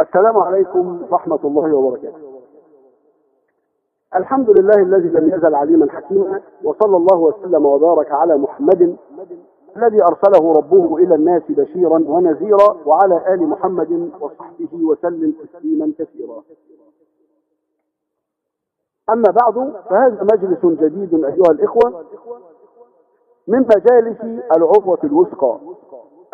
السلام عليكم ورحمة الله وبركاته. الحمد لله الذي لم يزل عليما حكيما وصلى الله وسلم وبارك على محمد الذي أرسله ربه إلى الناس بشيرا ونذيرا وعلى آل محمد وصحبه وسلم تسليما كثيرا. أما بعد فهذا مجلس جديد أيها الإخوة من مجالس العروة الوثقى.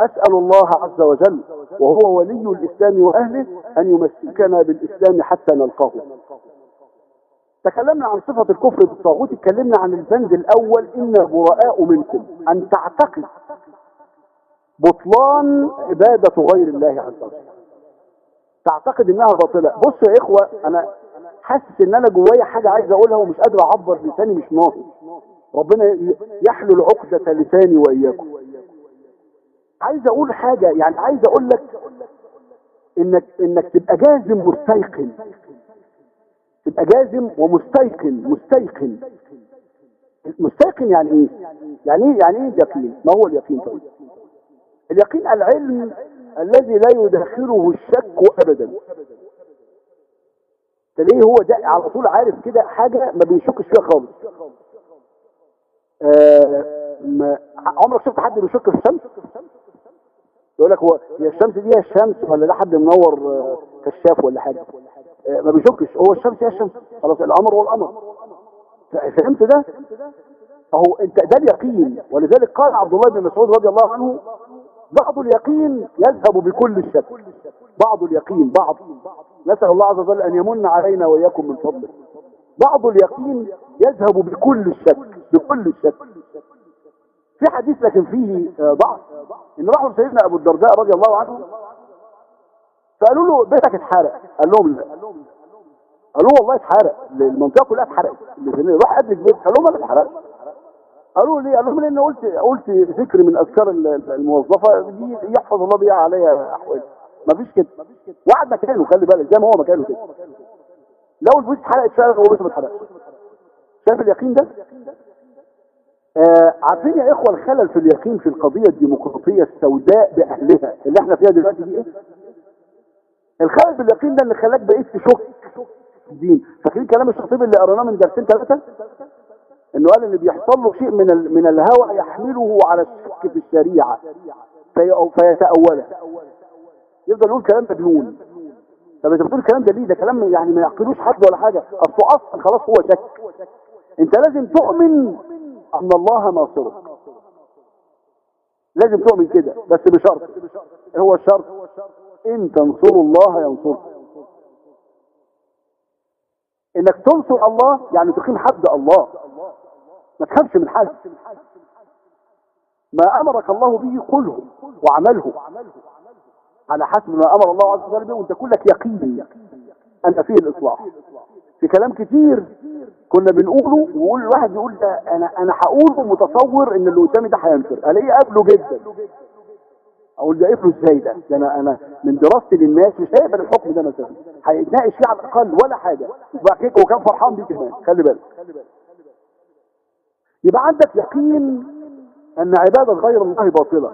أسأل الله عز وجل وهو ولي الإسلام وأهله أن يمسكنا بالإسلام حتى نلقاه. تكلمنا عن صفة الكفر بالطاغوت اتكلمنا عن البند الأول إن براء منكم. أن تعتقد بطلان عبادة غير الله عز وجل. تعتقد إنها باطلة. بص يا إخوة أنا حاسس إن أنا جوايا حاجة عايز أقولها ومش قادر أعبر لساني مش ناقص ربنا يحلل عقدة لساني وإياكم. عايز أقول حاجة يعني عايز أقول لك انك انك تبقى جازم مستيقن تبقى جازم ومستيقن مستيقن. مستيقن يعني إيه؟ يعني إيه يعني إيه اليقين؟ ما هو اليقين طيب؟ اليقين العلم الذي لا يدخله الشك ابدا. تلاقيه هو ده؟ على طول عارف كده حاجة ما بيشكش فيها خالص. آه ما عمرك شفت حد بيشك في الشمس؟ يقول لك هو هي الشمس دي الشمس ولا ده حد منور آه كشاف ولا حاجة؟ آه ما بيشكش. هو الشمس هي الشمس. خلاص الأمر هو الأمر. فهمت ده؟ أهو أنت ده اليقين. ولذلك قال عبد الله بن مسعود رضي الله عنه بعض اليقين يذهب بكل الشك. بعض اليقين بعض. نسأل الله عز وجل أن يمن علينا وإياكم من فضله. بعض اليقين يذهب بكل الشك بكل الشك. في حديث لكن فيه ضعف. إن راحوا لسيدنا أبو الدرداء رضي الله عنه فقالوا له بيتك اتحرق؟ قال لهم لا. قالوا والله اتحرق. المنطقة كلها اتحرقت. راح ادرك بيت قال لهم أنا اتحرقت قالوا ليه قالوا لهم لأن قلت قلت ذكر من أذكار الموظفة دي يحفظ الله بيها عليا احوالي مفيش كده. وقعد مكانه خلي بالك زي ما هو مكانه كده. لو الفلوس اتحرقت فعلا هو لسه ما اتحرقش. شايف اليقين ده؟ آه عارفين يا إخوة الخلل في اليقين في القضية الديمقراطية السوداء بأهلها اللي إحنا فيها دلوقتي دي إيه؟ الخلل في اليقين ده اللي خلاك بقيت في الدين فاكرين كلام الشاطبي اللي قريناه من درسين ثلاثة إنه قال إن بيحصل له شيء من. من الهوى يحمله على الشك في الشريعة في... فيتاولها يفضل يقول كلام مجنون. طب أنت بتقول الكلام ده ليه ده كلام يعني ما يعقلوش حد ولا حاجة. اصله أصلا خلاص هو شك. أنت لازم تؤمن أن الله ناصرك لازم تؤمن كده بس بشرط. هو الشرط إن تنصروا الله ينصركم إنك تنصر الله يعني تقيم حد الله. ما تخافش من حد. ما أمرك الله به قله وعمله. على حسب ما أمر الله عز وجل به وأنت كلك يقين أن فيه الإصلاح. في كلام كتير كنا بنقوله ويقول الواحد يقول ده أنا أنا هقوله متصور إن اللي قدامي ده هينفر. الاقيه قابله جدا. أقول ده قفله إزاي ده؟ ده أنا أنا من دراستي للناس مش هيقبل الحكم ده مثلا. هيتناقش فيه على الأقل ولا حاجة. وكان فرحان بيه كمان خلي بالك. يبقى عندك يقين أن عبادة غير الله باطلة.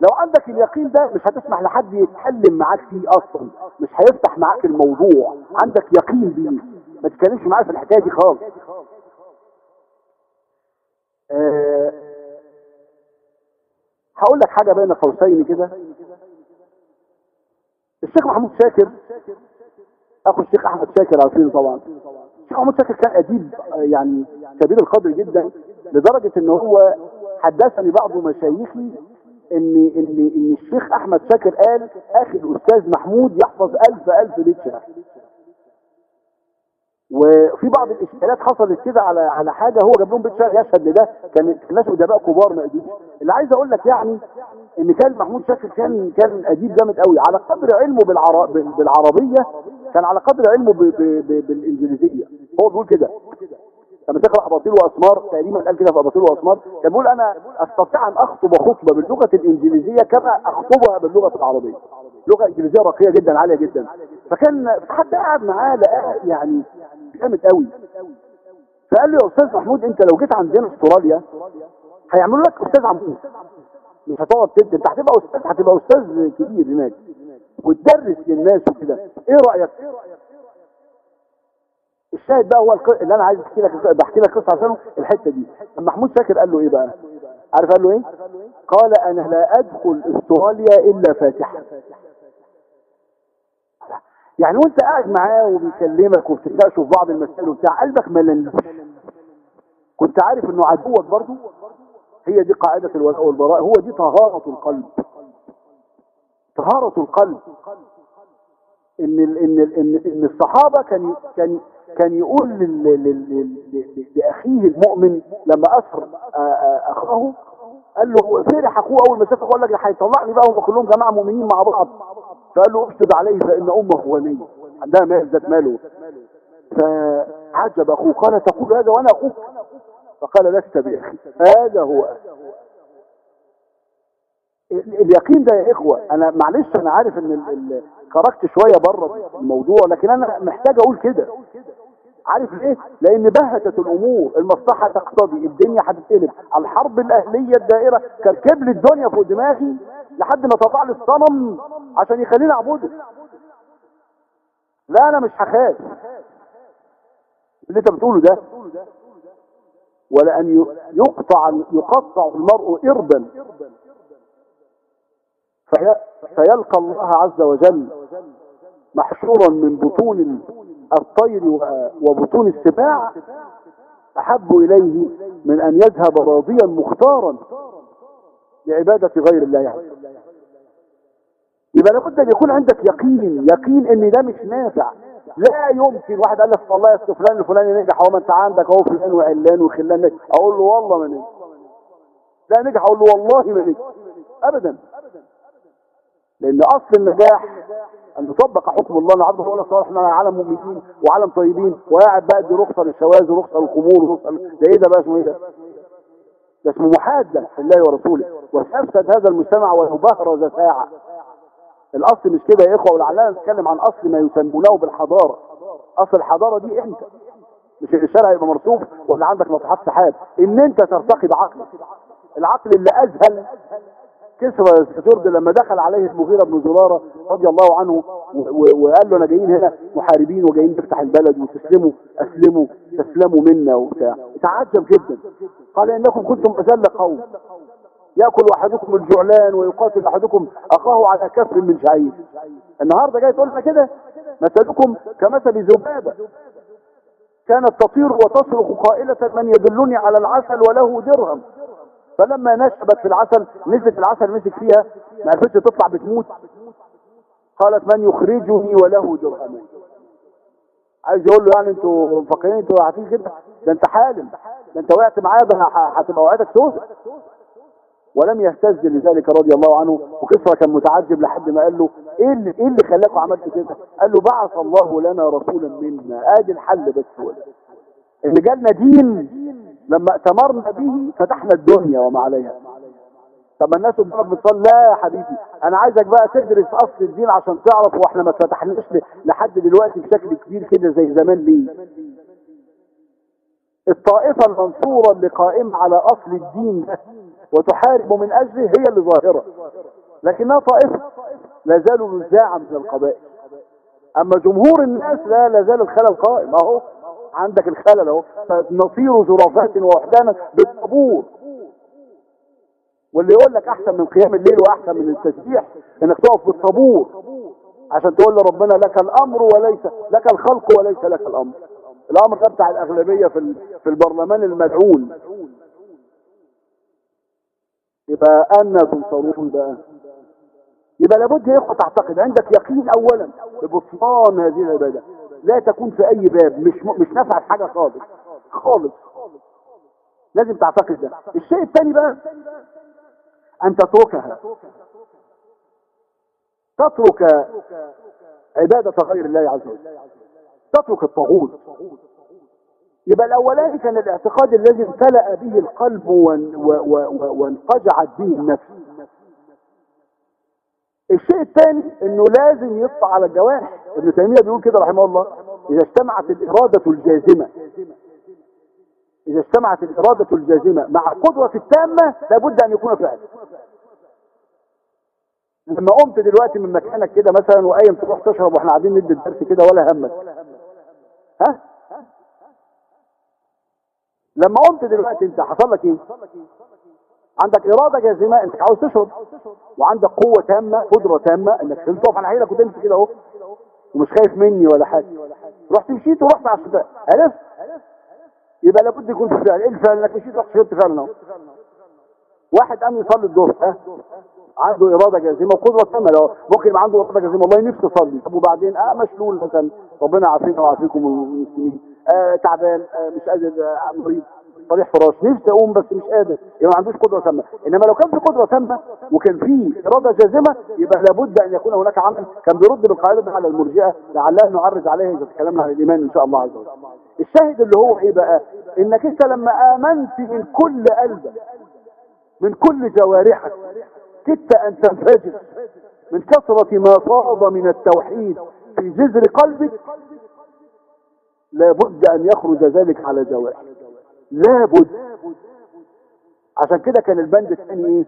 لو عندك اليقين ده مش هتسمح لحد يتكلم معاك فيه أصلا. مش هيفتح معاك الموضوع. عندك يقين بيه. ما تتكلمش معاه في الحكاية دي خالص. أه هقول لك حاجة بين قوسين كده. الشيخ محمود شاكر أخو الشيخ أحمد شاكر عارفينه طبعا. الشيخ محمود شاكر كان أديب يعني كبير القدر جدا لدرجة إن هو حدثني بعض مشايخي إن إن إن الشيخ أحمد شاكر قال أخي الأستاذ محمود يحفظ ألف ألف بيت شعر وفي بعض الاشكالات حصلت كده على على حاجة هو جاب لهم بيت شعر يشهد لده كان الناس أدباء كبار ما اللي عايز أقول لك يعني إن كان محمود شاكر كان كان أديب جامد قوي. على قدر علمه بالعرب بالعربية كان على قدر علمه بالإنجليزية. هو بيقول كده. لما تقرأ اباطيل وأسمار تقريبا قال كده في اباطيل وأسمار كان بيقول أنا أستطيع أن أخطب خطبة باللغة الإنجليزية كما أخطبها باللغة العربية. لغة إنجليزية راقيه جدا عالية جدا. فكان حتى قاعد معاه يعني جامد قوي. فقال له يا أستاذ محمود أنت لو جيت عندنا أستراليا هيعملوا لك أستاذ عمود. مش هتقعد تد أنت هتبقى أستاذ هتبقى أستاذ كبير هناك وتدرس للناس وكده. إيه رأيك؟ الشاهد بقى هو. اللي أنا عايز أحكي لك بحكي لك قصة عشانه الحتة دي. محمود شاكر قال له إيه بقى؟ عارف قال له إيه؟ قال أنا لا أدخل أستراليا إلا فاتحا يعني وانت قاعد معاه وبيكلمك وبتتناقشوا في بعض المسائل وبتاع قلبك ملنوش كنت عارف إنه عدوك برضه؟ هي دي قاعدة الولاء والبراء هو دي طهارة القلب. طهارة القلب. إن ال إن ال إن, إن الصحابة كان كان كان يقول لأخيه المؤمن لما آ- أخاه قال له فرح اخوه أول ما شاف اخوه قال لك هيطلعني بقى هم كلهم جماعة مؤمنين مع بعض. فقال له ابشر عليه فإن أمة غني عندها مال ذات ماله. فعجب أخوه قال تقول هذا وأنا أخوك؟ فقال لست بأخي هذا هو ال- اليقين ده يا إخوة أنا معلش أنا عارف إن خرجت شوية بره الموضوع لكن أنا محتاج أقول كده. عارف ليه؟ لأن بهتت الأمور المصلحة تقتضي الدنيا هتتقلب. الحرب الأهلية الدائرة كركب لي الدنيا فوق دماغي لحد ما طلع لي الصنم عشان يخليني أعبده. لا أنا مش هخاف. اللي أنت بتقوله ده ولأن ي- يقطع يقطع المرء إربا في فيلقى الله عز وجل محشورا من بطون الطير وبطون السباع أحب إليه من أن يذهب راضيا مختارا لعبادة غير الله وجل. يبقى لابد أن يكون عندك يقين يقين إن ده مش نافع. لا يمكن واحد قال لك والله يا أستاذ فلان الفلاني نجح اهو ما أنت عندك اهو فلان وعلان وخلان نجح أقول له والله ما نجح لا نجح أقول له والله ما نجح ابدا. لأن أصل النجاح أن نطبق حكم الله عبد الله صالح إحنا عالم مؤمنين وعالم طيبين وقاعد بقى دي رخصة للشواذ ورخصه للخمور ورخصه ل- ده إيه ده بقى اسمه إيه ده؟ ده اسمه محاده في الله ورسوله. وسيفسد هذا المجتمع ويبهرز ساعة. الأصل مش كده يا إخوة؟ ولعلنا نتكلم عن أصل ما يسمونه بالحضارة. أصل الحضارة دي انت مش الشارع يبقى مرصوف ولا عندك ناطحات سحاب. إن أنت ترتقي بعقلك. العقل اللي أذهل كسرى جرد لما دخل عليه المغيرة بن زرارة رضي الله عنه وقال له أنا جايين هنا محاربين وجايين نفتح البلد وتسلموا أسلموا تسلموا منا وبتاع. تعجب جدا. قال إنكم كنتم أذل قوم. يأكل أحدكم الجعلان ويقاتل أحدكم أخاه على كفر من شعير. النهارده جاي تقول لنا كده؟ مثلكم كمثل ذبابه كانت تطير وتصرخ قائلة من يدلني على العسل وله درهم. فلما نشبت في العسل نزلت العسل مسك فيها ما عرفتش تطلع بتموت. قالت من يخرجني وله درهمين عايز يقول له يعني أنتوا مفكرين أنتوا قاعدين كده؟ ده انت حالم. ده انت وقعت معايا ده هتبقى وقعتك سودة ولم يهتز لذلك رضي الله عنه. وكسرى كان متعجب لحد ما قال له إيه اللي إيه اللي خلاكوا عملت كده؟ قال له بعث الله لنا رسولا منا. آدي الحل بس هو. ان جالنا دين. لما ائتمرنا به فتحنا الدنيا وما عليها. طب الناس قدامك بتصلي لا يا حبيبي أنا عايزك بقى تدرس أصل الدين عشان تعرف وإحنا ما اتفتحناش لحد دلوقتي بشكل كبير كده زي زمان ليه؟ الطائفة المنصورة اللي قائمة على أصل الدين ده وتحارب من أجله هي اللي ظاهرة. لكنها طائفة لا زالوا نزاعا من القبائل. أما جمهور الناس لا لا زال الخلل قائم. أهو عندك الخلل اهو. نطير زرافات ووحدانا بالطابور واللي يقول لك احسن من قيام الليل واحسن من التسبيح انك تقف بالطابور عشان تقول لربنا لك الامر وليس لك الخلق وليس لك الامر. الامر ده بتاع الأغلبية في في البرلمان المدعون. يبقى أنا تنصرون بقى. يبقى لابد إخوة تعتقد عندك يقين اولا ببطلان هذه العبادة. لا تكون في أي باب مش. مش نافعه في حاجة خالص. خالص. لازم تعتقد ده. الشيء الثاني بقى أن تتركها. تترك عبادة غير الله عز وجل. تترك الطاغوت. يبقى الأولاني كان الاعتقاد الذي امتلأ به القلب وان- و- و- و- وانقجعت به النفس. الشيء الثاني إنه لازم يطلع على الجوارح. ابن تيمية بيقول كده رحمه الله إذا اجتمعت الإرادة الجازمة إذا اجتمعت الإرادة الجازمة مع القدرة التامة لابد أن يكون فعل لما قمت دلوقتي من مكانك كده مثلا وقايم تروح تشرب وإحنا قاعدين ندي الدرس كده ولا همك. ها؟ لما قمت دلوقتي أنت حصل لك إيه؟ عندك إرادة جازمة انك عاوز تشرب. وعندك قوة تامة قدرة تامة إنك تقف على حيلك وتمشي كده أهو ومش خايف مني ولا حاجة. رحت مشيت ورحت على الشفاء عرفت؟ يبقى لابد يكون في فعل. إيه الفعل؟ إنك مشيت رحت شربت فعلا أهو. واحد قام يصلي الظهر ها؟ عنده إرادة جازمه وقدرة تامة. لو ممكن يبقى عنده إرادة جازمه والله نفسي اصلي طب وبعدين؟ آه مشلول مثلا. ربنا يعافينا ويعافيكم المسلمين. آه تعبان آه مش قادر آه مريض. صريح فراش. نفسي أقوم بس مش قادر. يبقى ما عندوش قدرة تامة. إنما لو كان في قدرة تامة وكان في إرادة جازمة يبقى لابد أن يكون هناك عمل كان بيرد بالقاعدة على المرجئة لعلها نعرج عليها إذا تكلمنا عن الإيمان إن شاء الله عز وجل. الشاهد اللي هو إيه بقى؟ انك انت لما آمنت من كل قلبك من كل جوارحك كدت أن تنفجر من كثرة ما فاض من التوحيد في جذر قلبك لابد أن يخرج ذلك على جوارحك. لابد. عشان كده كان البند الثاني إيه؟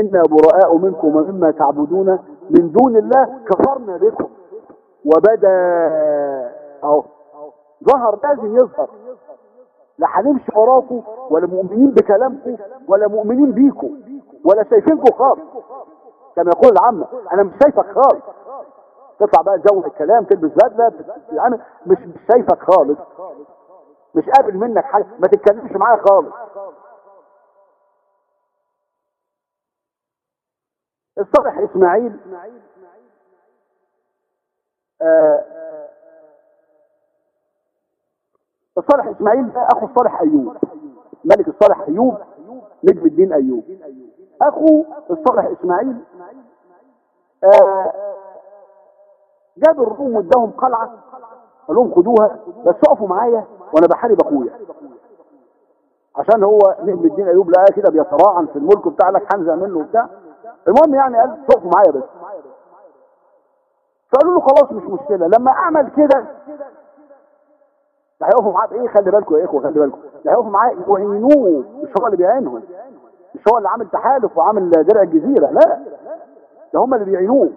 أنا براء منكم ومما تعبدون من دون الله كفرنا بكم. وبدا أهو. ظهر لازم يظهر. لا هنمشي وراكم ولا مؤمنين بكلامكم ولا مؤمنين بيكم ولا شايفينكم خالص. كما يقول العامة أنا مش شايفك خالص. تطلع بقى جو الكلام تلبس بدلة يعني مش شايفك خالص. مش قابل منك حاجة. ما تتكلمش معايا خالص. الصالح إسماعيل آه الصالح إسماعيل ده أخو الصالح أيوب ملك الصالح أيوب نجم الدين أيوب. أخو الصالح إسماعيل آه جاب الروم واداهم قلعة قال لهم خدوها بس اقفوا معايا. وأنا بحارب اخويا. عشان هو نجم الدين ايوب لقاه كده بيتراعن في الملك بتاع لك حنزه منه وبتاع. المهم يعني قال تقفوا معايا بس. فقالوا له خلاص مش مشكلة. لما اعمل كده ده هيقفوا معاه. بايه خلي بالكم يا اخوة خلي بالكم. هيقفوا معاه يعينوه. مش هو اللي بيعينهم. مش هو اللي عامل تحالف وعامل درع الجزيرة. لا ده هم اللي بيعينوه.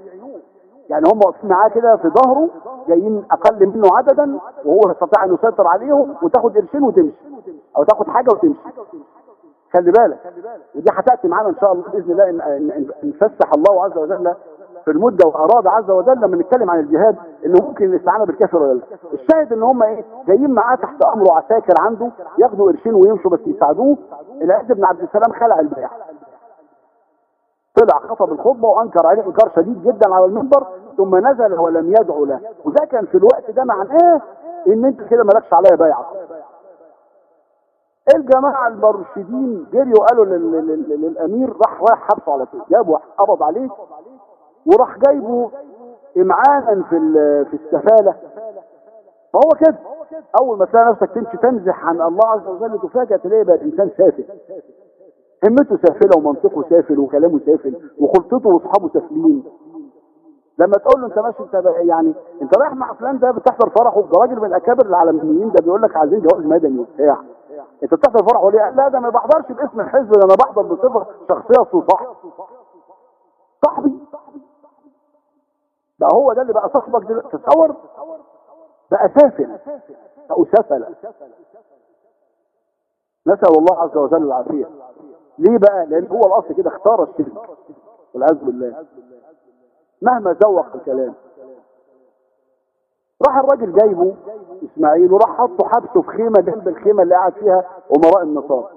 يعني هم واقفين معاه كده في ظهره جايين أقل منه عددا وهو يستطيع أن يسيطر عليهم وتاخد قرشين وتمشي أو تاخد حاجة وتمشي. خلي بالك ودي هتأتي معانا إن شاء الله بإذن الله ان فسح الله عز وجل في المدة وأراد عز وجل لما نتكلم عن الجهاد إنه ممكن الاستعانه بالكافر ولا لا. الشاهد إن هم إيه؟ جايين معاه تحت أمره عساكر عنده ياخدوا قرشين ويمشوا بس يساعدوه. العز بن عبد السلام خلع البيع. طلع خطب الخطبة وأنكر عليه إنكار شديد جدا على المنبر ثم نزل ولم يدعو له. وده كان في الوقت ده معناه إن أنت كده مالكش عليا بيعة. الجماعة المرشدين جريوا قالوا لل- لل- للأمير راح رايح حبسه على طول. جابوا قبض عليه وراح جايبه إمعانا في في السفالة. فهو كده. أول ما تلاقي نفسك تمشي تنزح عن الله عز وجل تفاجئ تلاقي بقى الإنسان سافل. همته سافلة ومنطقه سافل وكلامه سافل وخلطته واصحابه سافلين لما تقول له انت ماشي انت بقى يعني انت رايح مع فلان ده بتحضر فرحه ده راجل من الاكابر العالميين ده بيقول لك عايزين جواز مدني وبتاع انت بتحضر فرحه ليه؟ لا ده ما بحضرش باسم الحزب ده أنا بحضر بصفه شخصيه اصل صاحبي بقى هو ده اللي بقى صاحبك دلوقتي تصور بقى سافل أو سفل نسأل الله عز وجل العافية ليه بقى؟ لأن هو الأصل كده اختار الشرك. والعياذ بالله. مهما زوق الكلام. راح الراجل جايبه إسماعيل وراح حطه حبسه في خيمة جنب الخيمة اللي قاعد فيها أمراء النصارى.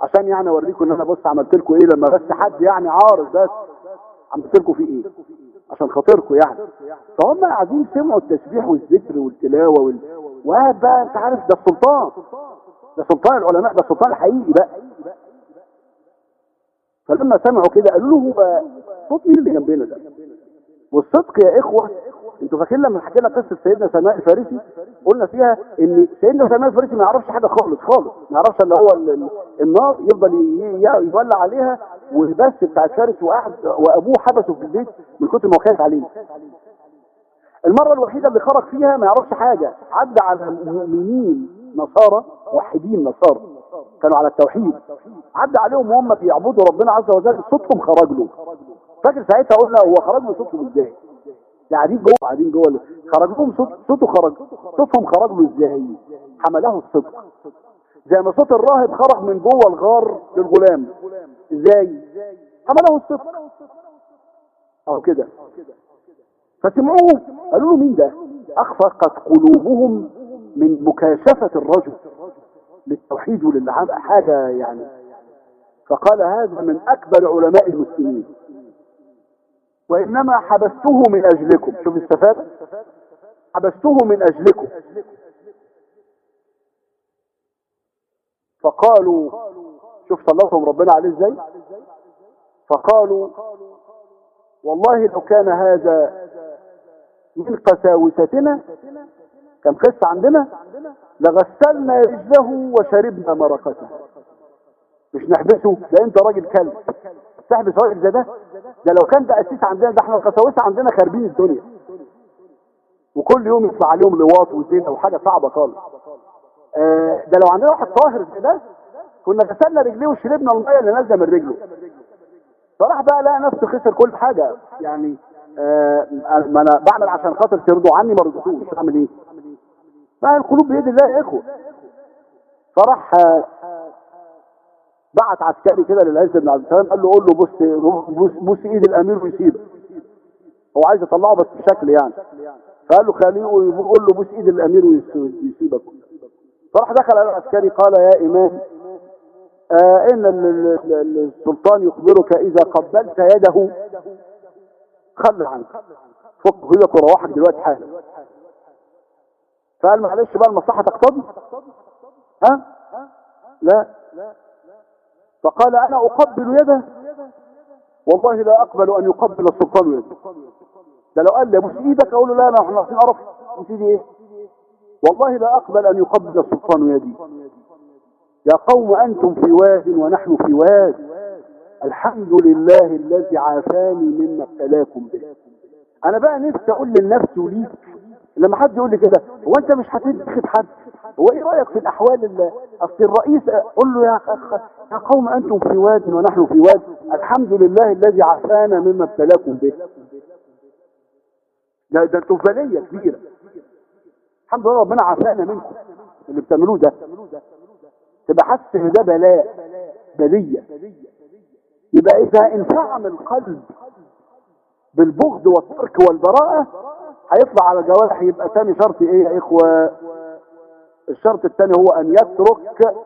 عشان يعني أوريكم إن أنا بص عملت لكم إيه لما بس حد يعني عارض بس عملت لكم فيه إيه؟ عشان خاطركم يعني. فهم قاعدين سمعوا التسبيح والذكر والتلاوة وال... وقاعد بقى أنت عارف ده السلطان. ده سلطان العلماء ده السلطان الحقيقي بقى. فلما سمعوا كده قالوا له هو صوت مين اللي جنبنا ده؟ والصدق يا إخوة أنتوا فاكرين لما حكينا قصة سيدنا سلمان الفارسي؟ قلنا فيها إن سيدنا سلمان الفارسي ما يعرفش حاجة خالص خالص. ما يعرفش الا هو ال- ال- النار يفضل يولع عليها والبث بتاع الفارس وقعد وأبوه حبسه في البيت من كتر ما خايف عليه. المرة الوحيدة اللي خرج فيها ما يعرفش حاجة عدى على مؤمنين نصارى موحدين نصارى. كانوا على التوحيد. عدى عليهم وهم بيعبدوا ربنا عز وجل صوتهم خرج له. فاكر ساعتها قلنا هو خرج من صوتهم إزاي؟ قاعدين جوه قاعدين جوه. خرج لهم صوت صوته خرج. صوتهم خرج له إزاي؟ حمله الصدق. زي ما صوت الراهب خرج من جوه الغار للغلام. إزاي؟ حمله الصدق. أو كده. فسمعوه. قالوا له مين ده؟ أخفقت قلوبهم من مكاشفة الرجل. للتوحيد وللعام. حاجة يعني. فقال هذا من أكبر علماء المسلمين. وإنما حبسته من أجلكم. شوف استفادة حبسته من أجلكم. فقالوا شوف صلتهم ربنا عليه إزاي. فقالوا والله لو كان هذا من قساوستنا كان قصة عندنا لغسلنا رجله وشربنا مرقته. مش نحبسه ده انت راجل كلب. تحبس راجل زي ده ده لو كان ده أسيس عندنا ده إحنا القساوسة عندنا خاربين الدنيا. وكل يوم يطلع عليهم لواط وزينة وحاجة صعبة خالص. آه ده لو عندنا واحد طاهر زي ده كنا غسلنا رجليه وشربنا المية اللي نازلة من رجله. فراح بقى لقى نفسه خسر كل حاجة. يعني آه ما أنا بعمل عشان خاطر ترضوا عني ما رضيتوش. أعمل إيه؟ ما القلوب بيد الله يا إخوة. فراح آه بعت عسكري كده للعز بن عبد السلام قال له قول له بص بص, إيد الأمير ويسيبك هو عايز يطلعه بس بشكل يعني. فقال له خليه يقول له بص إيد الأمير ويسيبك. فراح دخل على العسكري قال يا إمام آه إن السلطان يخبرك إذا قبلت يده. خلي عنك. فك إيدك وروحك دلوقتي حالا. فقال معلش بقى المصلحة تقتضي؟ ها؟ لا. فقال أنا أقبل يده. والله لا أقبل أن يقبل السلطان يده. ده لو قال لي أبوس إيدك أقول له لا إحنا عارفين قرف. بوس ايدي إيه؟ والله لا أقبل أن يقبل السلطان يدي. يا قوم أنتم في واد ونحن في واد. الحمد لله الذي عافاني مما ابتلاكم به. أنا بقى نفسي أقول للنفس وليك. لما حد يقول لي كده هو أنت مش هتنتخب حد؟ هو إيه رأيك في الأحوال أصل الرئيس قول له يا أخ يا قوم أنتم في واد ونحن في واد الحمد لله الذي عافانا مما ابتلاكم به. ده ده أنتم بلية كبيرة. الحمد لله ربنا عافانا منكم. اللي بتعملوه ده تبقى حاسس إن ده بلاء بلية. يبقى إذا انفعم القلب بالبغض والترك والبراءة هيطلع على الجوارح يبقى تاني شرط إيه يا إخوة؟ الشرط الثاني هو أن يترك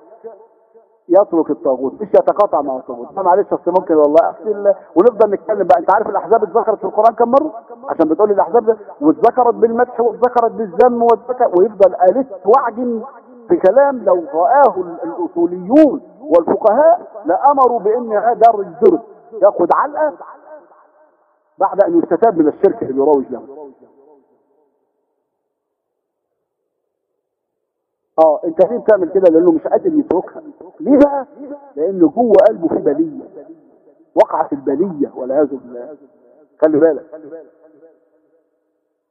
يترك الطاغوت مش يتقاطع مع الطاغوت. معلش أصل ممكن والله اصل ونفضل نتكلم بقى. أنت عارف الأحزاب اتذكرت في القرآن كم مرة؟ عشان بتقول الأحزاب ده واتذكرت بالمدح واتذكرت بالذم واتذكر ويفضل ألف وعجن في كلام لو رآه الأصوليون والفقهاء لأمروا بأن هذا الجرد يأخذ علقة بعد أن يستتاب من الشرك اللي يروج له. آه انت ليه بتعمل كده لأنه مش قادر يتركها. ليه بقى؟ لأنه جوه قلبه في بلية. وقعت البلية والعياذ بالله. خلي بالك.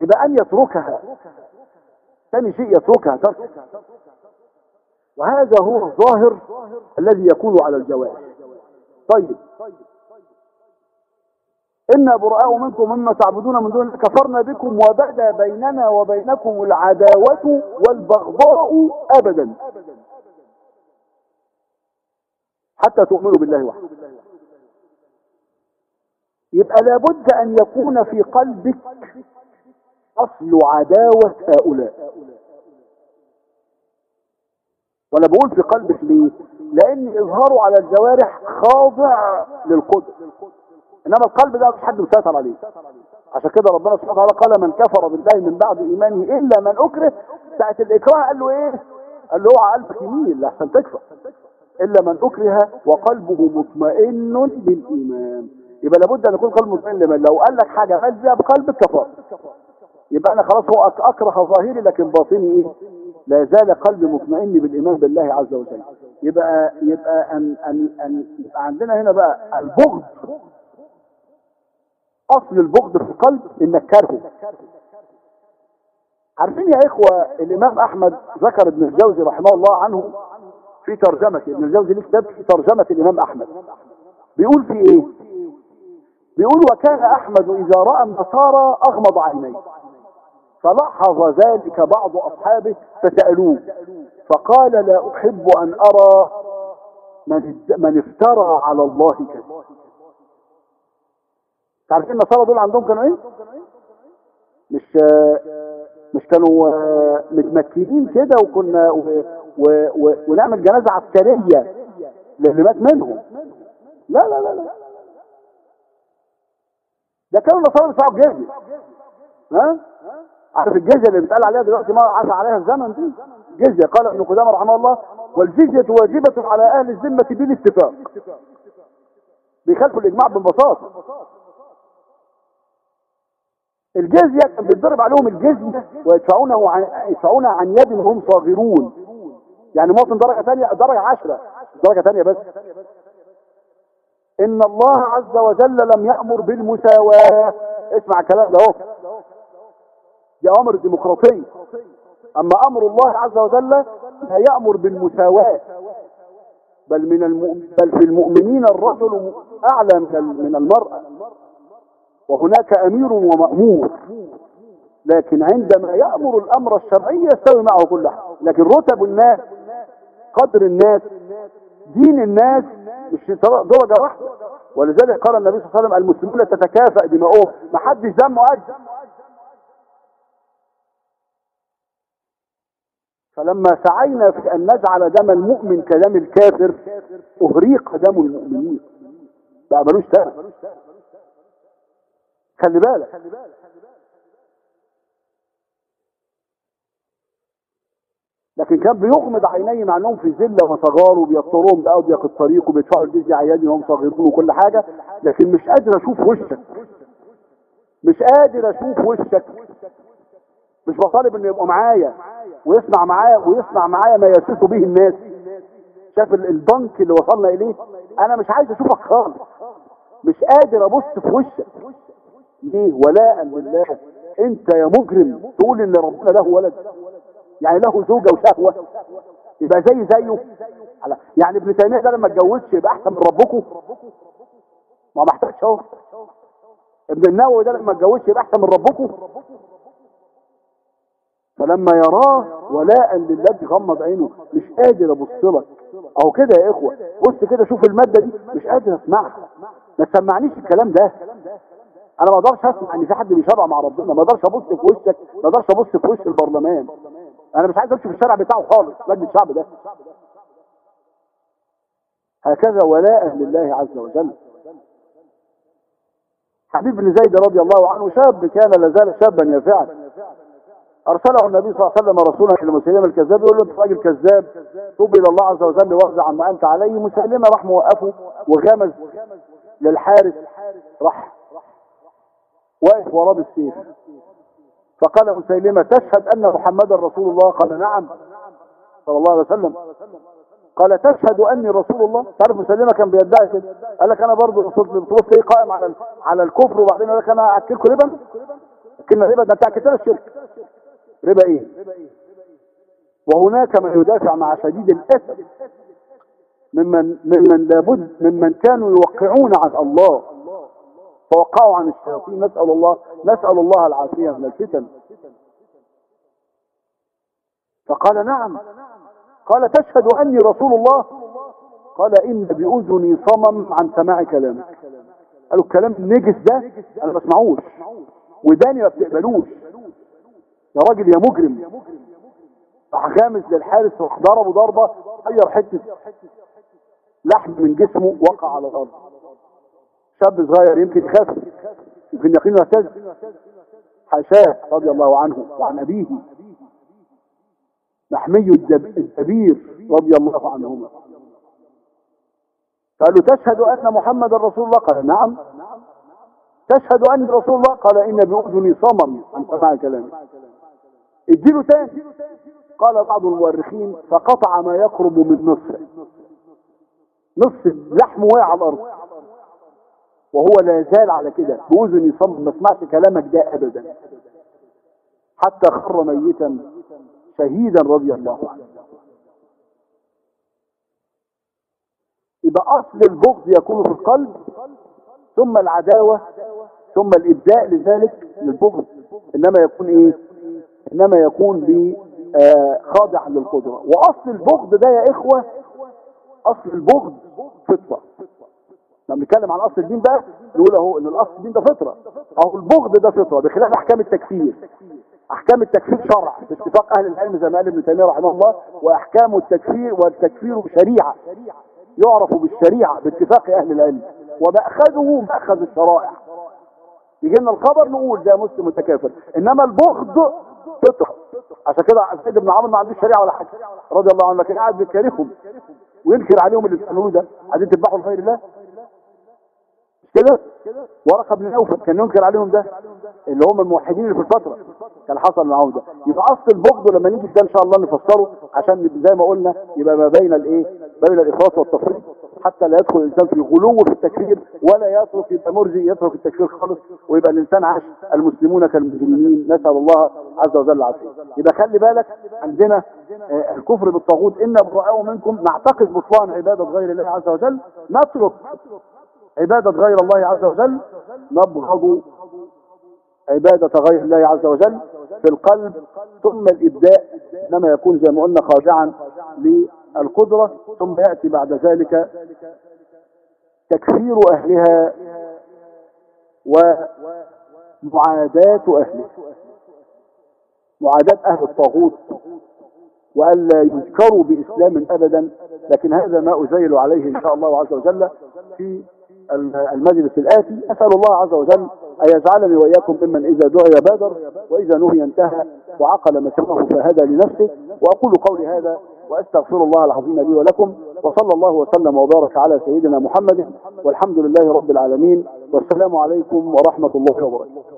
يبقى أن يتركها. ثاني شيء يتركها. ترك وهذا هو الظاهر الذي يكون على الجوارح. طيب. إنا براء منكم مما تعبدون من دون كفرنا بكم وبدا بيننا وبينكم العداوة والبغضاء أبدا. حتى تؤمنوا بالله وحده. يبقى لابد أن يكون في قلبك أصل عداوة هؤلاء. وأنا بقول في قلبك ليه؟ لأن إظهاره على الجوارح خاضع للقدر إنما القلب ده مفيش حد مسيطر عليه عشان كده ربنا سبحانه وتعالى قال من كفر بالله من بعد إيمانه إلا من أكره. ساعة الإكراه قال له إيه؟ قال له أوعى قلبك يميل لحسن تكفر. إلا من أكره وقلبه مطمئن بالإيمان. يبقى لابد أن يكون قلب مطمئن لمن؟ لو قال لك حاجة غزه بقلبك كفر. يبقى أنا خلاص هو أكره ظاهري لكن باطني إيه؟ لا زال قلبي مطمئن بالإيمان بالله عز وجل. يبقى يبقى ان ان ان يبقى عندنا هنا بقى البغض. أصل البغض في القلب إنك كارهه. عارفين يا إخوة الإمام أحمد ذكر ابن الجوزي رحمه الله عنه في ترجمة ابن الجوزي ليه كتاب في ترجمة الإمام أحمد. بيقول في إيه؟ بيقول وكان أحمد إذا رأى النصارى أغمض عينيه. فلاحظ ذلك بعض أصحابه فسألوه فقال لا أحب أن أرى من من افترى على الله كذب. تعرفين النصارى دول عندهم كانوا إيه؟ مش مش كانوا متمكنين كده وكنا ونعمل جنازة عسكرية للي مات منهم. لا لا لا لا. ده كانوا النصارى بيدفعوا الجزيه ها؟ عارف الجزيه اللي بيتقال عليها دلوقتي ما عفى عليها الزمن دي؟ جزيه قال ابن قدامة رحمه الله والجزيه واجبة على أهل الذمة بالاتفاق. بيخالفوا الإجماع ببساطة. الجزية كان بيتضرب عليهم الجزية ويدفعونه عن يدفعونها عن يد هم صاغرون. يعني مواطن درجة ثانية درجة 10 درجة ثانية بس. إن الله عز وجل لم يأمر بالمساواة. اسمع الكلام ده أهو. دي أمر ديمقراطية أما أمر الله عز وجل لا يأمر بالمساواة. بل من الم... بل في المؤمنين الرجل اعلى من المرأة وهناك أمير ومأمور. لكن عندما يأمر الأمر الشرعي يستوي معه كل حاجة لكن رتب الناس قدر الناس دين الناس مش درجة واحدة. ولذلك قال النبي صلى الله عليه وسلم المسلمون تتكافأ دماؤهم. ما حدش دمه قد فلما سعينا في أن نجعل دم المؤمن كدم الكافر أهريق دم المؤمنين. بقى ملوش تاني خلي بالك. لكن كان بيغمض عينيه مع انهم في ذلة وصغار وبيضطرهم باضيق الطريق وبيدفعوا الجزية عيادي وهم صغيرون وكل حاجة. لكن مش قادر أشوف وشك. مش قادر أشوف وشك. مش بطالب إنه يبقى معايا ويسمع معايا ويسمع معايا ما يسس به الناس. شاف البنك اللي وصلنا إليه؟ أنا مش عايز أشوفك خالص. مش قادر أبص في وشك. ليه ولاء لله انت يا مجرم تقول ان ربنا له ولد. يعني له زوجة وشهوة. يبقى زي زيه. يعني ابن تيمية ده لما اتجوزش يبقى أحسن من ربكم. ما محتاجش أهو. ابن النووي ده لما اتجوزش يبقى أحسن من ربكم. فلما يراه ولاء لله غمض عينه مش قادر ابص لك. أهو كده يا إخوة. بص كده شوف المادة دي. مش قادر أسمعها. ما تسمعنيش الكلام ده. أنا ما أقدرش اسمع ان في حد بيشرع مع ربنا ما أقدرش ابص في وشك ما أقدرش ابص في وش البرلمان. أنا مش عايز امشي في الشارع بتاعه خالص مجلس الشعب ده. هكذا ولاء لله عز وجل. حبيب بن زيد رضي الله عنه شاب كان لازال شابا يافعا. أرسله النبي صلى الله عليه وسلم رسولا إلى مسيلمه الكذاب يقول له أنت راجل كذاب توب إلى الله عز وجل واخذ عما أنت عليه مسيلمه راح موقفه وغمز للحارس راح. واقف وراه بالسيف. فقال مسيلمة تشهد أن محمدا رسول الله؟ قال نعم. صلى الله عليه وسلم. قال تشهد أني رسول الله؟ تعرف مسيلمة كان بيدعي كده. قال لك أنا برضه رسول تبص إيه قائم على على الكفر وبعدين قال لك أنا أكلكم ربا؟ كلمة ربا؟ ده بتاع كتاب الشرك. ربا إيه؟ وهناك من يدافع مع شديد الأسف ممن ممن لابد ممن كانوا يوقعون عن الله. فوقعوا عن الشياطين. نسأل الله نسأل الله العافية من الفتن. فقال نعم. قال تشهد أني رسول الله. قال إن بأذني صمم عن سماع كلامك. قالوا الكلام النجس ده أنا ما اسمعوش وداني ما بتقبلوش. يا راجل يا مجرم. راح غامز للحارس وراح ضربة. غير حتة لحم من جسمه وقع على الأرض. شاب صغير يمكن يخاف يمكن يقين يهتز حاشاه رضي الله عنه وعن أبيه. محمي الدبير رضي الله عنهما. قالوا تشهد أن محمد رسول الله؟ قال نعم. تشهد أن رسول الله؟ قال إن بأذني صمم. عن سماع كلامي اديله تاني. قال بعض المؤرخين فقطع ما يقرب من نصف نصف اللحم وقع على الأرض وهو لا زال على كده بأذني صمم ما اسمعش كلامك ده أبدا. حتى خر ميتا شهيدا رضي الله عنه. يبقى أصل البغض يكون في القلب ثم العداوة ثم الإبداء لذلك للبغض. إنما يكون إيه؟ إنما يكون آه، خاضع للقدرة. وأصل البغض ده يا إخوة أصل البغض فطرة. لما نتكلم عن اصل الدين بقى نقول اهو إن الأصل الدين ده فطرة. أهو البغض ده فطرة بخلاف أحكام التكفير. أحكام التكفير شرع باتفاق أهل العلم زي ما قال ابن تيمية رحمه الله وأحكام التكفير والتكفير شريعه يعرف بالشريعة باتفاق أهل العلم. ومأخذه مأخذ الشرائع. يجي لنا الخبر نقول ده مسلم متكافر. إنما البغض فطرة. عشان كده سيد بن عمرو ما عندوش شريعة ولا حاجة. رضي الله عنه لكن قاعد بيكرههم وينكر عليهم اللي بيعملوه ده. عايزين تذبحوا لغير الله؟ كده ورقة بن نوفل كان ينكر عليهم ده اللي هم الموحدين اللي في الفترة. كان حصل معاهم ده. يبقى أصل البغض لما نيجي ده إن شاء الله نفسره عشان زي ما قلنا يبقى ما بين الإيه؟ بين الافراط والتفريط حتى لا يدخل الإنسان في غلو في التكفير ولا يترك يبقى مرجي يترك التكفير خالص ويبقى الإنسان عاش. المسلمون كالمجرمين. نسأل الله عز وجل العافية. يبقى خلي بالك عندنا آه، الكفر بالطاغوت. إن براءه منكم نعتقد بطلان عبادة غير الله عز وجل نترك عبادة غير الله عز وجل نبغض عبادة غير الله عز وجل في القلب ثم الإبداء إنما يكون زي ما قلنا خاضعا للقدرة ثم يأتي بعد ذلك تكفير أهلها ومعاداة أهله معاداة أهل الطاغوت وألا يذكروا بإسلام أبدا لكن هذا ما أزيل عليه إن شاء الله عز وجل في المجلس الآتي أسأل الله عز وجل أن يجعلني وإياكم ممن إذا دعي بادر وإذا نهي انتهى وعقل مسلمه فهدى لنفسه وأقول قولي هذا وأستغفر الله العظيم لي ولكم وصلى الله وسلم وبارك على سيدنا محمد والحمد لله رب العالمين والسلام عليكم ورحمة الله وبركاته.